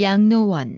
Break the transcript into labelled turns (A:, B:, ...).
A: 양노원.